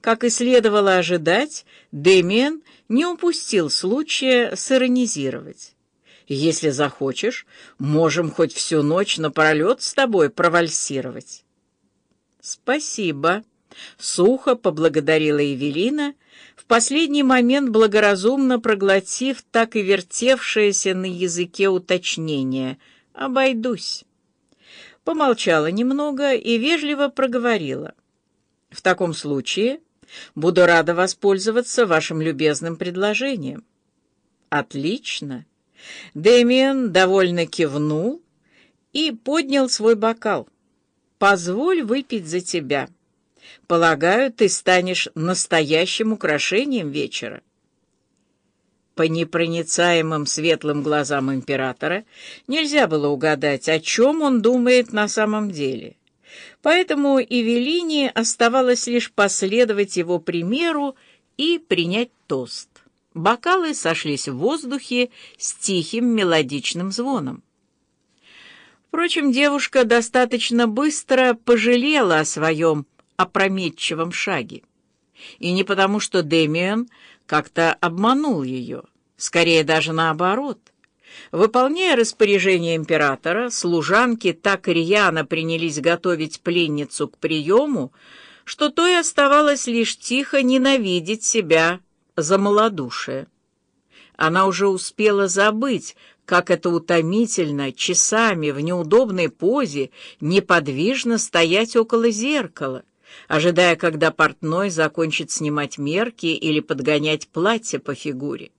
Как и следовало ожидать, Дэмиен не упустил случая сиронизировать. «Если захочешь, можем хоть всю ночь напролет с тобой провальсировать». «Спасибо», — сухо поблагодарила Эвелина, в последний момент благоразумно проглотив так и вертевшееся на языке уточнение «обойдусь». Помолчала немного и вежливо проговорила. «В таком случае буду рада воспользоваться вашим любезным предложением». «Отлично!» Дэмиен довольно кивнул и поднял свой бокал. «Позволь выпить за тебя. Полагаю, ты станешь настоящим украшением вечера». По непроницаемым светлым глазам императора нельзя было угадать, о чем он думает на самом деле. Поэтому Эвелине оставалось лишь последовать его примеру и принять тост. Бокалы сошлись в воздухе с тихим мелодичным звоном. Впрочем, девушка достаточно быстро пожалела о своем опрометчивом шаге. И не потому, что Дэмиан как-то обманул ее, скорее даже наоборот. Выполняя распоряжение императора, служанки так рьяно принялись готовить пленницу к приему, что то и оставалось лишь тихо ненавидеть себя за малодушие. Она уже успела забыть, как это утомительно часами в неудобной позе неподвижно стоять около зеркала, ожидая, когда портной закончит снимать мерки или подгонять платье по фигуре.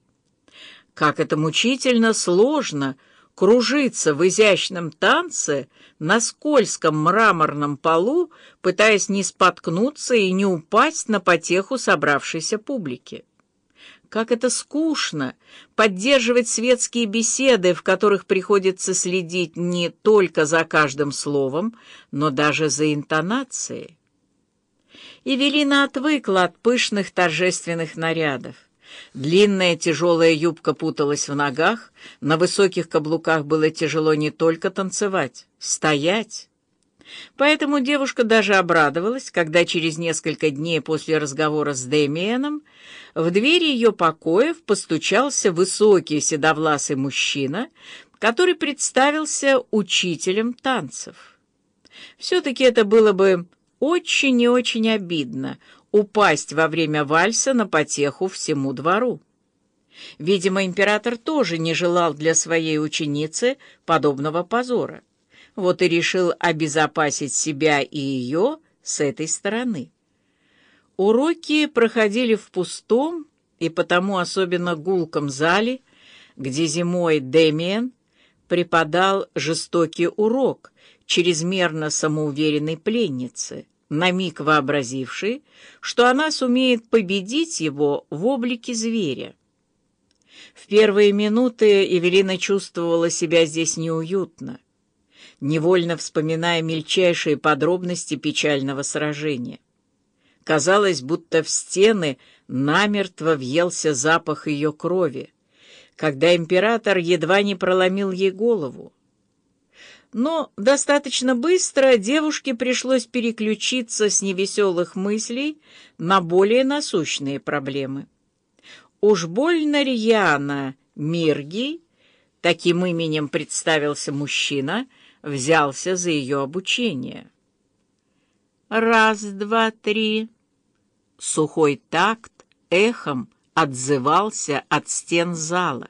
Как это мучительно сложно кружиться в изящном танце на скользком мраморном полу, пытаясь не споткнуться и не упасть на потеху собравшейся публики. Как это скучно поддерживать светские беседы, в которых приходится следить не только за каждым словом, но даже за интонацией. Эвелина отвыкла от пышных торжественных нарядов. Длинная тяжелая юбка путалась в ногах, на высоких каблуках было тяжело не только танцевать, стоять. Поэтому девушка даже обрадовалась, когда через несколько дней после разговора с Дэмиеном в двери ее покоев постучался высокий седовласый мужчина, который представился учителем танцев. Все-таки это было бы очень и очень обидно упасть во время вальса на потеху всему двору. Видимо, император тоже не желал для своей ученицы подобного позора. Вот и решил обезопасить себя и ее с этой стороны. Уроки проходили в пустом и потому особенно гулком зале, где зимой Дэмиен преподал жестокий урок чрезмерно самоуверенной пленнице, на миг вообразившей, что она сумеет победить его в облике зверя. В первые минуты Эвелина чувствовала себя здесь неуютно, невольно вспоминая мельчайшие подробности печального сражения. Казалось, будто в стены намертво въелся запах ее крови, когда император едва не проломил ей голову. Но достаточно быстро девушке пришлось переключиться с невеселых мыслей на более насущные проблемы. Уж больно рьяно Миргий, таким именем представился мужчина, взялся за ее обучение. Раз, два, три. Сухой такт эхом отзывался от стен зала.